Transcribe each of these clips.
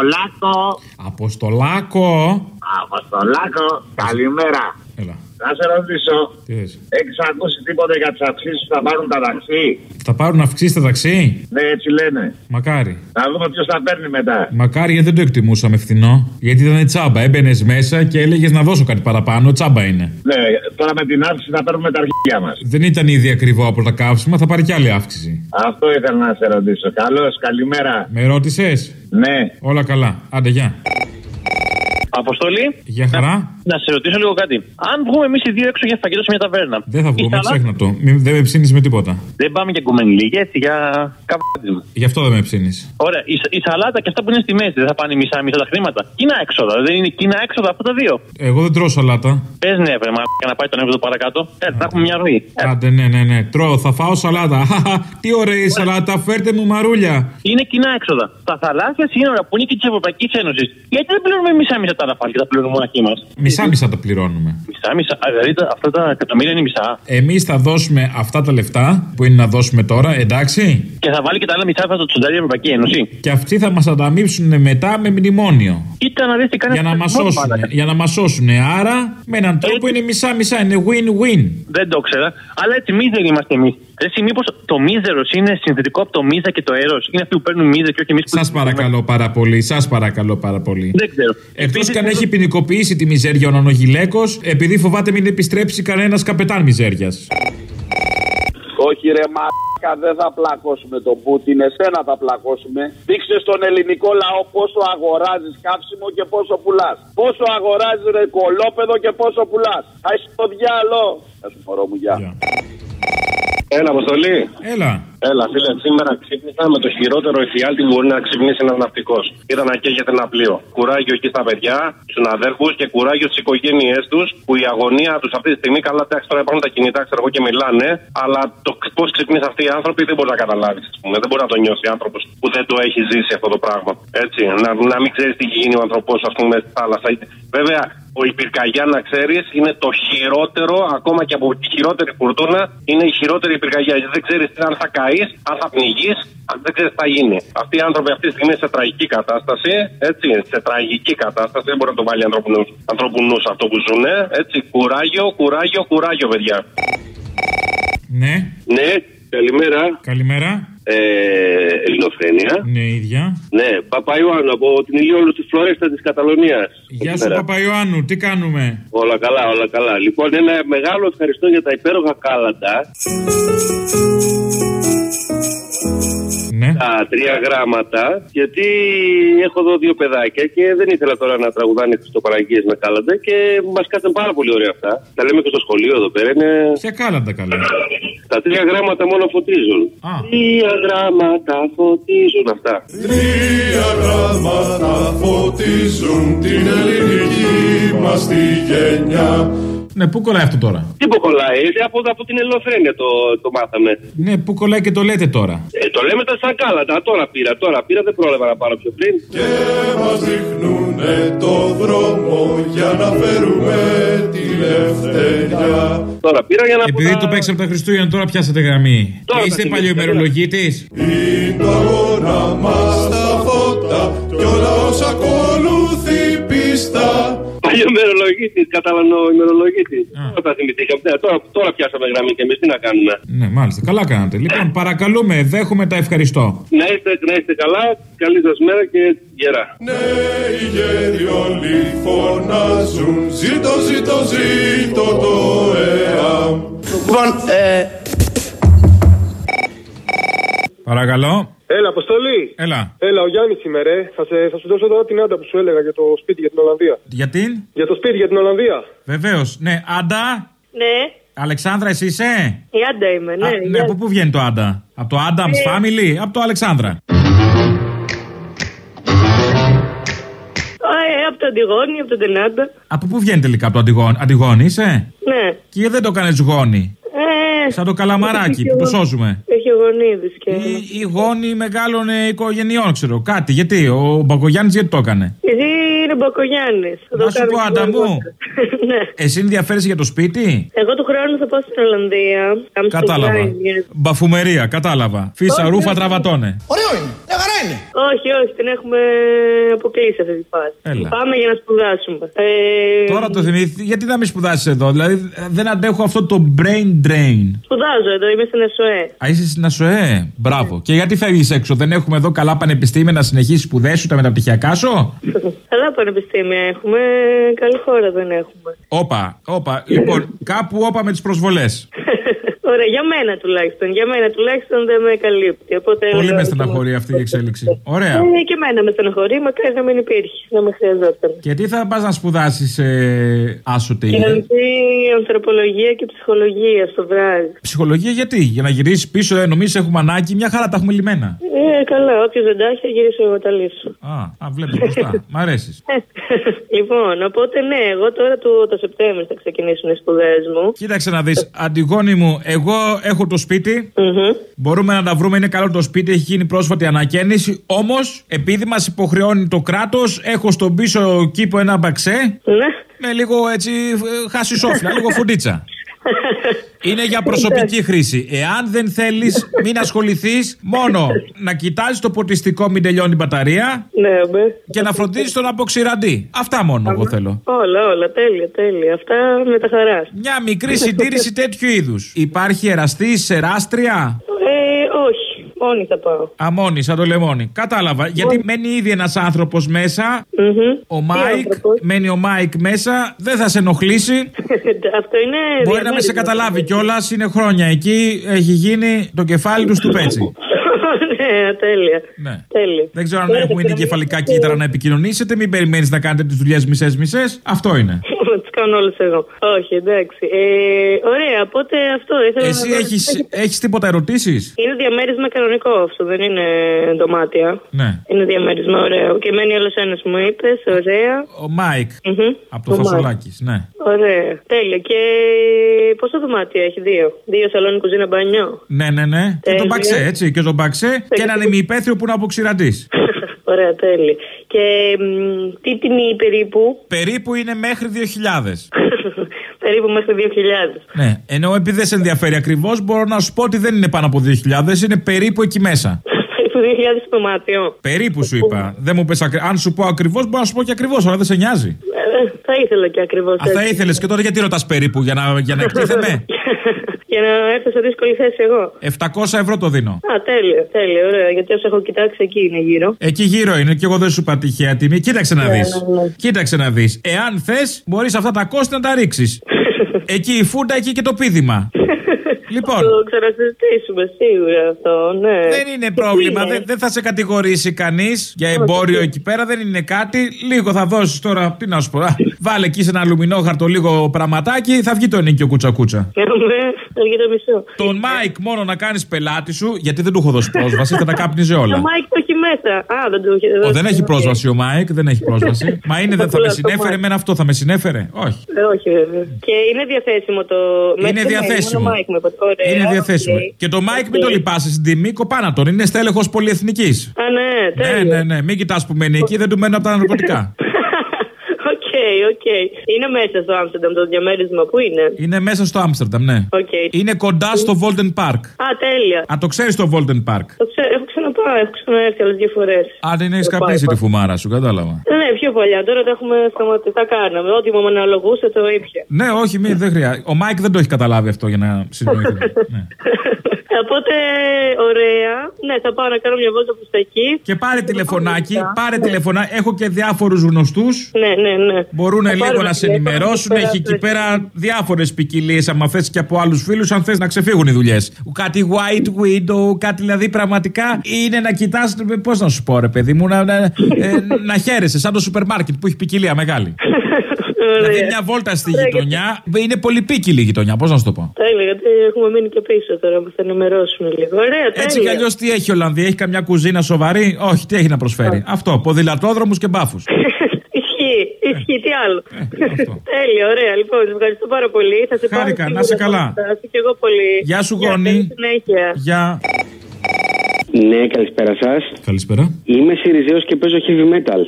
Αποστολάκο. Αποστολάκο. Αποστολάκο. Καλημέρα. Έλα. Να σε ρωτήσω, Τι θες; έχεις ακούσει τίποτα για τι αυξήσεις που θα πάρουν τα ταξί; Θα πάρουν αυξήσει τα ταξί; Ναι, έτσι λένε. Μακάρι. Να δούμε ποιος θα παίρνει μετά. Μακάρι γιατί δεν το εκτιμούσαμε φθηνό. Γιατί ήταν τσάμπα. Έμπαινες μέσα και έλεγες να δώσω κάτι παραπάνω. Τσάμπα είναι. Ναι, τώρα με την αύξηση θα παίρνουμε τα αρχεία μας. Δεν ήταν ήδη ακριβό από τα καύσιμα, θα πάρει κι άλλη αύξηση. Αυτό ήθελα να σε ρωτήσω. Καλώς, καλημέρα. Με ρώτησες; Ναι, Όλα καλά. Άντε, γεια. Αποστολή, Γεια χαρά. Να σε ρωτήσω λίγο κάτι. Αν βγούμε εμείς οι δύο έξω για φαγητό σε μια ταβέρνα. Δεν θα η βγούμε, σαλάτα- ξέχνα το. Μην, δεν με ψήνεις με τίποτα. Δεν πάμε για κουμενλίγια, έτσι για καβάτισμα. Γι' αυτό δεν με ψήνεις. Ωραία, η, η σαλάτα και αυτά που είναι στη μέση δεν θα πάνε μισά-μισά τα χρήματα. Κοινά έξοδα, δεν είναι κοινά έξοδα αυτά τα δύο. Εγώ δεν τρώω σαλάτα. Πες ναι, βρε μα, για να πάει τον έβδομο παρακάτω. Ε, να έχουμε μια ροή. Ε, Άντε, ναι, ναι, ναι. Τρώω, θα φάω σαλάτα. Χαχα, Τι ωραία η σαλάτα, φέρτε μου μαρούλια. είναι κοινά έξοδα. Τα θαλάσσια σύνορα που είναι και της Ευρωπαϊκής Ένωσης. Γιατί δεν πληρώνουμε μισά-μισά τα ραφάλ και τα πληρώνουμε μοναχοί μας; Μισά-μισά τα πληρώνουμε. Μισά-μισά, α, δηλαδή τα- αυτά τα εκατομμύρια είναι μισά. Εμείς θα δώσουμε αυτά τα λεφτά που είναι να δώσουμε τώρα, εντάξει; Και θα βάλει και τα άλλα μισά θα το τσοντάρει η Ευρωπαϊκή Ένωση. Και αυτοί θα μας ανταμείψουν μετά με μνημόνιο. Κοίτα να δεις τι κάνει. Για να μας σώσουν. Για να μας σώσουν. Άρα με έναν τρόπο είναι μισά-μισά. Είναι win-win. Δεν το ήξερα. Αλλά έτσι μίζεροι είμαστε εμείς. Εσύ, μήπως το μίζερος είναι συνθετικό από το μίζα και το έρος; Είναι αυτοί που παίρνουν μίζα και όχι εμείς που. Σας παρακαλώ πάρα πολύ. Σας παρακαλώ πάρα πολύ. Δεν ξέρω. Εκτός Επίσης, και αν έχει ποινικοποιήσει τη μιζέρια ο νανογιλέκο, επειδή φοβάται μην επιστρέψει κανένας καπετάν μιζέριας. Όχι ρε μαλάκα, δεν θα πλακώσουμε τον Πούτιν, εσένα θα πλακώσουμε. Δείξε στον ελληνικό λαό πόσο αγοράζεις καύσιμο και πόσο πουλάς. Πόσο αγοράζεις ρε κολόπεδο και πόσο πουλάς. Θα είσαι στο διάλο. Θα σου μωρό μου, γεια. Γεια. Έλα, Αποστολή. Έλα. Έλα, φίλε, σήμερα ξύπνησα με το χειρότερο εφιάλτη που μπορεί να ξυπνήσει ένας ναυτικός. Είδα να καίγεται ένα πλοίο. Κουράγιο εκεί στα παιδιά, στους αδέρφου και κουράγιο στις οικογένειές τους που η αγωνία τους αυτή τη στιγμή, καλά, εντάξει, τώρα υπάρχουν τα κινητά, ξέρω εγώ και μιλάνε, αλλά το πώς ξυπνήσει αυτοί οι άνθρωποι δεν μπορείς να καταλάβεις. Δεν μπορεί να το νιώσει άνθρωπος που δεν το έχει ζήσει αυτό το πράγμα. Έτσι, να, να μην ξέρεις τι έχει γίνει ο ανθρωπός, ας πούμε, στη θάλασσα. Βέβαια, ο η πυρκαγιά, να ξέρεις, είναι το χειρότερο, ακόμα και από τη χειρότερη φουρτούνα, είναι η χειρότερη πυρκαγιά. Γιατί δεν ξέρεις αν θα καείς, αν θα πνιγείς, αν δεν ξέρεις τι θα γίνει. Αυτοί οι άνθρωποι αυτή τη στιγμή είναι σε τραγική κατάσταση, έτσι, σε τραγική κατάσταση. Δεν μπορεί να το βάλει ανθρώπου νου αυτό που ζουν, έτσι. Κουράγιο, κουράγιο, κουράγιο, παιδιά. Ναι. Ναι, καλημέρα. Καλημέρα. Ε, Ελληνοφρένεια. Ναι, ίδια. Ναι, Παπαϊωάννου από την Ηλιόλου της Φλωρέστα της Καταλωνίας. Γεια σου, Παπαϊωάννου, τι κάνουμε; Όλα καλά, όλα καλά. Λοιπόν, ένα μεγάλο ευχαριστώ για τα υπέροχα κάλαντα. Ναι. Τα τρία γράμματα, γιατί έχω εδώ δύο παιδάκια και δεν ήθελα τώρα να τραγουδάνε Χριστοπαραγγείες με κάλαντα και μας κάθαν πάρα πολύ ωραία αυτά. Τα λέμε και στο σχολείο εδώ πέρα. Είναι... Ποια κάλαντα καλά. Τα τρία γράμματα μόνο φωτίζουν. Α. Τρία γράμματα φωτίζουν αυτά. Τρία γράμματα φωτίζουν την ελληνική μας τη γενιά. Ναι, πού κολλάει αυτό τώρα; Τι που κολλάει, ε, από, από την Ελληνοφρένεια το, το μάθαμε. Ναι, πού κολλάει και το λέτε τώρα; Ε, το λέμε τα σαν κάλαντα, τώρα πήρα, τώρα πήρα, δεν πρόλαβα να πάρω πιο πριν. Και μας δείχνουνε το δρόμο για να φέρουμε τη ελευθερία. Τώρα πήρα για να Επειδή πω το τα- παίξαμε τα Χριστούγεννα, τώρα πιάσατε γραμμή. Τώρα Και είστε τα παλιωμερολογήτη. Είναι το αγώνα μας τα φώτα κι όλα όσα ακολουθεί πίστα. Παλιό ημερολογίτης, καταλανό ημερολογίτης. Τώρα τα θυμηθήκαμε. Ναι, τώρα, τώρα πιάσαμε γραμμή και εμείς τι να κάνουμε. Ναι, μάλιστα. Καλά κάνατε. Λοιπόν, παρακαλούμε, δέχομαι τα ευχαριστώ. Να είστε, να είστε καλά, καλή σας μέρα και γερά. Ναι, οι γέροι όλοι φωνάζουν Ζήτω, ζήτω, ζήτω το ΕΑΜ Λοιπόν, ε, Παρακαλώ. Έλα, Αποστολή. Έλα. Έλα, ο Γιάννης σήμερα. ε. Θα, σε, θα σου δώσω τώρα την άντα που σου έλεγα για το σπίτι για την Ολλανδία. Γιατί; Για το σπίτι για την Ολλανδία. Βεβαίως. Ναι, Άντα. Ναι, Αλεξάνδρα, εσύ είσαι; η Άντα είμαι, ναι. Α, ναι, από πού βγαίνει το Άντα; Από το Adam's Family, από το Αλεξάνδρα. Α, ε, από το Αντιγόνη, από τον Τενάντα. Από πού βγαίνει τελικά από το Αντιγόνη, Αντιγόνη είσαι; Ναι. Και δεν το έκανες γόνι. Ε, Σαν το καλαμαράκι που το σώζουμε. Έχει ο γονίδης και... Ή, ή γόνοι μεγάλων ε, οικογενειών, ξέρω. Κάτι. Γιατί, ο Μπακογιάννης γιατί το έκανε; Γιατί είναι Μπακογιάννης. Θα το Να σου κάνω πω, και Άντα μου. αργότερα. ναι. Εσύ ενδιαφέρεσαι για το σπίτι; Εγώ του χρόνου θα πάω στην Ολλανδία. Amsterdam, Κατάλαβα. για- Μπαφουμερία, κατάλαβα. Φίσα, Όχι, ρούφα, όχι. τραβατώνε. ωραίο είναι. Μια χαρά λένε. Όχι, όχι, την έχουμε αποκλείσει αυτή τη φάση. Έλα. Πάμε για να σπουδάσουμε. Ε, Τώρα το θυμήθη, γιατί να μην σπουδάσεις εδώ, δηλαδή δεν αντέχω αυτό το brain drain. Σπουδάζω εδώ, είμαι στην ΕΣΟΕ. Α, είσαι στην ΑΣΟΕ. Μπράβο. Και γιατί φεύγεις έξω, δεν έχουμε εδώ καλά πανεπιστήμια να συνεχίσεις σπουδές σου, τα μεταπτυχιακά σου; Καλά πανεπιστήμια έχουμε, καλή χώρα δεν έχουμε. Όπα, όπα. Λοιπόν, κάπου όπα με τις προσβολές. Ωραία, για μένα τουλάχιστον. Για μένα τουλάχιστον δεν με καλύπτει. Οπότε Πολύ λέω- με στεναχωρεί αυτή η εξέλιξη. Ωραία. Ε, και εμένα με στεναχωρεί, μακάρι να μην υπήρχε, να με χρειαζόταν. Και τι θα πας να σπουδάσεις, ε, άσο τι είναι. Κοινωνική ανθρωπολογία και ψυχολογία στο βράδυ. Ψυχολογία γιατί, για να γυρίσεις πίσω, ε, νομίζεις έχουμε ανάγκη, μια χαρά τα έχουμε λιμένα. Ε, καλά, όποιος δεν τα έχει, θα γυρίσω εγώ τα λύσω. Α, α βλέπεις μπροστά. Μ' αρέσεις. λοιπόν, οπότε ναι, εγώ τώρα το, το Σεπτέμβριο θα ξεκινήσουν οι σπουδές μου. Κοίταξε να δεις, Αντιγόνη μου, εγώ έχω το σπίτι. Μμμ. Μπορούμε να τα βρούμε, είναι καλό το σπίτι, έχει γίνει πρόσφατη ανακαίνιση. Όμως, επειδή μας υποχρεώνει το κράτος, έχω στον πίσω κήπο ένα μπαξέ. Ναι. Με λίγο έτσι ε, χάσει σόφλα, λίγο φουντίτσα. Είναι για προσωπική χρήση. Εάν δεν θέλεις, μην ασχοληθείς μόνο να κοιτάζεις το ποτιστικό, μην τελειώνει η μπαταρία Ναι, μπε. και να φροντίζεις τον αποξηραντή. Αυτά μόνο εγώ θέλω. Όλα, όλα, τέλεια, τέλεια. Αυτά μετά χαράς. Μια μικρή συντήρηση τέτοιου είδους. Υπάρχει εραστή, εράστρια. Ε, όχι. Μόνη θα πάω. Α, μόνη, σαν το λεμόνι. Κατάλαβα. Γιατί μένει ήδη ένας άνθρωπος μέσα. Ο Μάικ. Μένει ο Μάικ μέσα. Δεν θα σε ενοχλήσει. Αυτό είναι. Μπορεί να με σε καταλάβει κιόλας. Είναι χρόνια εκεί. Έχει γίνει το κεφάλι του του πέτσι. ναι, τέλεια. Ναι. τέλεια. Δεν ξέρω αν έχουμε εγκεφαλικά κύτταρα να επικοινωνήσετε. Μην περιμένεις να κάνετε τις δουλειές μισέ-μισέ. Αυτό είναι. Τις κάνω όλες εγώ. Όχι, εντάξει. Ε, ωραία, οπότε αυτό ήθελα Εσύ να έχεις, έχεις τίποτα ερωτήσεις; Είναι διαμέρισμα κανονικό αυτό, δεν είναι δωμάτια. Ναι. Είναι διαμέρισμα ωραίο. Και μένει άλλος ένας, μου είπες. Ωραία. Ο Μάικ. Μμμ. Από το Ο Μάικ. Φασολάκη. Ναι. Ωραία. Τέλεια. Και πόσα δωμάτια έχει, δύο; Δύο σαλόνι κουζίνα μπάνιο. Ναι, ναι, ναι. Και Τέλεια. τον μπαξέ, έτσι. Και τον μπαξέ. Και έναν ημιυπαίθριο που να αποξηραντή. Ωραία, τέλεια. Και μ, τι τιμή περίπου; Περίπου είναι μέχρι 2.000. περίπου μέχρι 2.000. Ναι. Ενώ επειδή δεν σε ενδιαφέρει ακριβώς, μπορώ να σου πω ότι δεν είναι πάνω από 2.000, είναι περίπου εκεί μέσα. Περίπου 2.000 το δωμάτιο. Περίπου σου είπα. Δεν μου πες ακρι... Αν σου πω ακριβώς, μπορώ να σου πω και ακριβώς, αλλά δεν σε νοιάζει. Ε, θα ήθελα και ακριβώς Α, θα ήθελες και τώρα γιατί ρωτάς περίπου, για να, για να εκτίθεμαι. Για να έρθω σε δύσκολη θέση εγώ. 700 ευρώ το δίνω. Α, τέλεια, τέλεια, ωραία. Γιατί όσο έχω κοιτάξει εκεί είναι γύρω. Εκεί γύρω είναι και εγώ δεν σου είπα τυχαία τιμή. Κοίταξε να Ναι, δεις. ναι, ναι. Κοίταξε να δεις. Εάν θες, μπορείς αυτά τα κόστη να τα ρίξεις. εκεί η φούντα, εκεί και το πίδημα. λοιπόν. Θα το ξανασυζητήσουμε σίγουρα αυτό, ναι. Δεν είναι πρόβλημα. Δεν, δεν θα σε κατηγορήσει κανείς για εμπόριο εκεί πέρα. Δεν είναι κάτι. Λίγο θα δώσεις τώρα. Τι να σου πω. Α, Βάλε εκεί σε ένα αλουμινόχαρτο λίγο πραγματάκι. Θα βγει το ενίκιο κούτσα κούτσα. Θα βγει το μισό. Τον Μάικ μόνο να κάνεις πελάτη σου, γιατί δεν του έχω δώσει πρόσβαση, θα τα κάπνιζε Το όλα. Μάικ το έχει μέσα. Α, δεν το έχει. Ο, δεν έχει πρόσβαση ο Μάικ, δεν έχει πρόσβαση. Μα είναι, δεν θα με συνέφερε με αυτό, θα με συνέφερε; Όχι. Ε, όχι, βέβαια. Και είναι διαθέσιμο το. Είναι Μέχρι διαθέσιμο. μόνο Mike με είπατε. Ωραία, Είναι διαθέσιμο. οκ. Και το Μάικ μην το λυπάσαι στην τιμή, κοπάνα τον. Είναι στέλεχος πολυεθνικής. Α, ναι, Ναι, τέλεια. ναι, ναι. Μην κοιτάς που μένει εκεί, δεν του μένουν από τα ναρκωτικά. OK, OK. Είναι μέσα στο Άμστερνταμ το διαμέρισμα. Πού είναι; Είναι μέσα στο Άμστερνταμ, ναι. Οκ. Είναι κοντά στο Vondelpark. Α, τέλεια. Α, το ξέρεις το Vondelpark. Το ξέ- Έχω ξαναπάω, έχω ξαναέρθει άλλες δύο φορές. Α, δεν έχεις καπνίσει τη φουμάρα σου, κατάλαβα. Ναι, πιο παλιά. Τώρα το έχουμε σταματήσει. Τα κάναμε. Ό,τι μου αναλογούσε το ήπια. Ναι, όχι, μη, δεν χρειάζεται. Ο Μάικ δεν το έχει καταλάβει αυτό για να συνεννοηθούμε. ναι. Οπότε, ωραία. Ναι, θα πάω να κάνω μια βόλτα προς τα εκεί. Και πάρε τηλεφωνάκι, πάρε τηλεφωνάκι. Έχω και διάφορους γνωστούς. Ναι, ναι, ναι. Μπορούν Θα λίγο πάρω να ένα σε τηλέφωνο, ενημερώσουν. πέρα Έχει από εκεί το- πέρα διάφορες ποικιλίες. Αν θες και από άλλους φίλους, αν θες να ξεφύγουν οι δουλειές. Κάτι white widow, κάτι δηλαδή πραγματικά είναι να κοιτάς. Πώς να σου πω, ρε παιδί μου, να, να, ε, να χαίρεσαι σαν το σούπερ μάρκετ που έχει ποικιλία μεγάλη. δηλαδή μια βόλτα στη Ωραία, γειτονιά. Είναι πολύ ποικιλή η γειτονιά, πώς να σου το πω. Τέλεια, γιατί έχουμε μείνει και πίσω τώρα που θα ενημερώσουμε λίγο. Ωραία, τέλεια. Έτσι κι αλλιώς τι έχει η Ολλανδία, έχει καμιά κουζίνα σοβαρή; Όχι, τι έχει να προσφέρει; Αυτό, ποδηλατόδρομους και μπάφους. Ισχύει, ισχύει, τι άλλο. Ε, Τέλεια, ωραία. Λοιπόν, σε ευχαριστώ πάρα πολύ. Θα σε πάρω Χάρηκα, σίγουρα να σε τα καλά. φώτα. και εγώ πολύ. Γεια σου, Γεια, γόνι. καλή συνέχεια. Γεια. Ναι, καλησπέρα σας. Καλησπέρα. Είμαι Σιριζέος και παίζω heavy metal.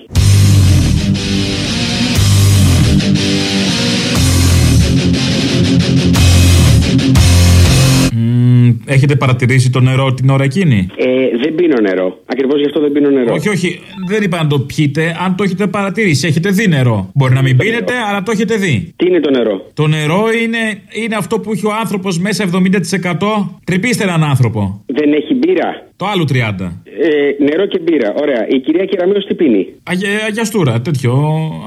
Έχετε παρατηρήσει το νερό την ώρα εκείνη; Ε, δεν πίνω νερό. Ακριβώς γι' αυτό δεν πίνω νερό. Όχι, όχι, δεν είπα να το πιείτε, αν το έχετε παρατηρήσει. Έχετε δει νερό. Μπορεί να μην πίνετε, αλλά το έχετε δει. Τι είναι το νερό; Το νερό είναι, είναι αυτό που έχει ο άνθρωπος μέσα 70%. Τρυπήστε έναν άνθρωπο. Δεν έχει μπύρα; Το άλλο 30. Ε, νερό και μπύρα. Ωραία. Η κυρία Κεραμέο τι πίνει; Αγια, αγιαστούρα, τέτοιο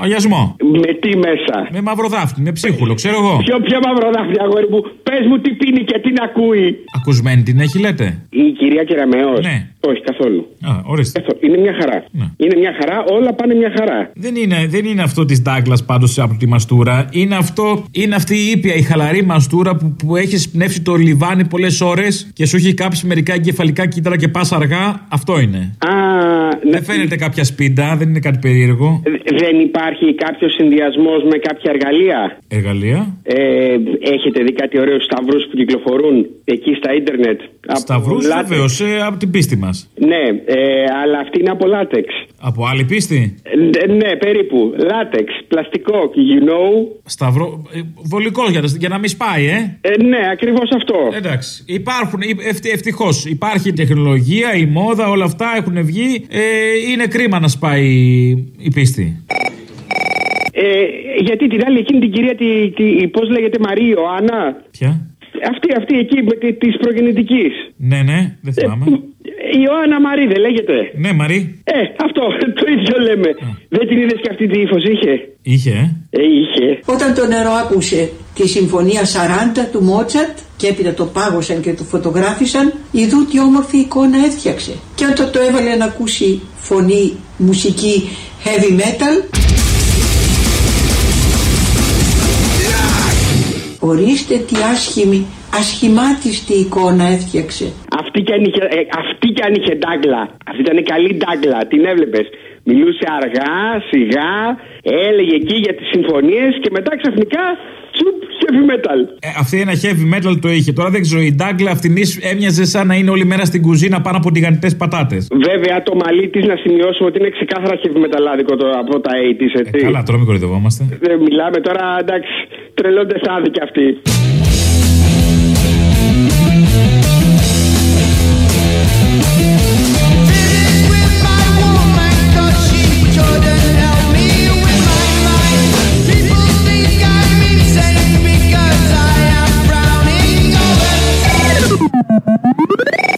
αγιασμό. Με τι μέσα; Με μαυροδάφτη, με ψίχουλο, ξέρω εγώ. Ποιο πια μαυροδάφτη, αγόρι μου; Πες μου τι πίνει και τι να ακούει. Ακουσμένη την έχει, λέτε; Η κυρία Κεραμέο. Ναι. Όχι, καθόλου. Α, ορίστε. Καθόλου. Είναι μια χαρά. Ναι. Είναι μια χαρά, όλα πάνε μια χαρά. Δεν είναι, δεν είναι αυτό της Ντάγκλα πάντως από τη μαστούρα. Είναι, αυτό, είναι αυτή η ήπια, η χαλαρή μαστούρα που, που έχεις πνεύσει το λιβάνι πολλές ώρες και σου έχει κάψει μερικά εγκεφαλικά κύτταρα και πας αργά. Αυτό είναι. Α, Δεν φαίνεται κάποια σπίντα, δεν είναι κάτι περίεργο. δεν υπάρχει κάποιος συνδυασμός με κάποια εργαλεία; Εργαλεία. Ε, έχετε δει κάτι ωραίο σταυρούς που κυκλοφορούν εκεί στα ίντερνετ; Από Σταυρούς, λάτεξ. βεβαίως, ε, από την πίστη μας. Ναι, ε, αλλά αυτή είναι από λάτεξ. Από άλλη πίστη; Ε, ναι, περίπου. Λάτεξ, πλαστικό, you know. Σταυρό. Ε, βολικό για, να- για να μην σπάει, ε. Ε, ναι, ακριβώς αυτό. Εντάξει. Υπάρχουν, ευτυχώς. Υπάρχει η τεχνολογία, η μόδα, όλα αυτά έχουν βγει. Ε, είναι κρίμα να σπάει η πίστη. Ε, γιατί την άλλη εκείνη την κυρία, τη, τη, πώς λέγεται, Μαρία Ιωάννα; Ποια; Αυτή, αυτή εκεί τη προγεννητικής. Ναι, ναι, δεν θυμάμαι. Η Ιωάννα Μαρή δεν λέγεται. Ναι, Μαρή. Ε, αυτό το ίδιο λέμε. Δεν την είδες και αυτή τι ύφος είχε; Είχε, ε. Ε, είχε. Όταν το νερό άκουσε τη συμφωνία 40 του Μότσαρτ και έπειτα το πάγωσαν και το φωτογράφησαν, ειδού τι όμορφη εικόνα έφτιαξε. Και όταν το έβαλε να ακούσει φωνή, μουσική heavy metal, ορίστε τι άσχημη, ασχημάτιστη εικόνα έφτιαξε. Αυτή κι αν είχε, ε, αυτή κι αν είχε ντάγκλα. Αυτή ήταν καλή ντάγκλα. Την έβλεπες. Μιλούσε αργά, σιγά, έλεγε εκεί για τις συμφωνίες και μετά ξαφνικά τσουπ, heavy metal. Ε, αυτή ένα heavy metal το είχε. Τώρα δεν ξέρω, η Ντάγκλα αυτήν έμοιαζε σαν να είναι όλη μέρα στην κουζίνα πάνω από τηγανιτές πατάτες. Βέβαια το μαλλί της να σημειώσουμε ότι είναι ξεκάθαρα heavy metalάδικο το, από τα 80's, έτσι. Καλά, τώρα μην κορυδευόμαστε. Δεν μιλάμε τώρα, εντάξει, τρελώντε άδικοι αυτοί.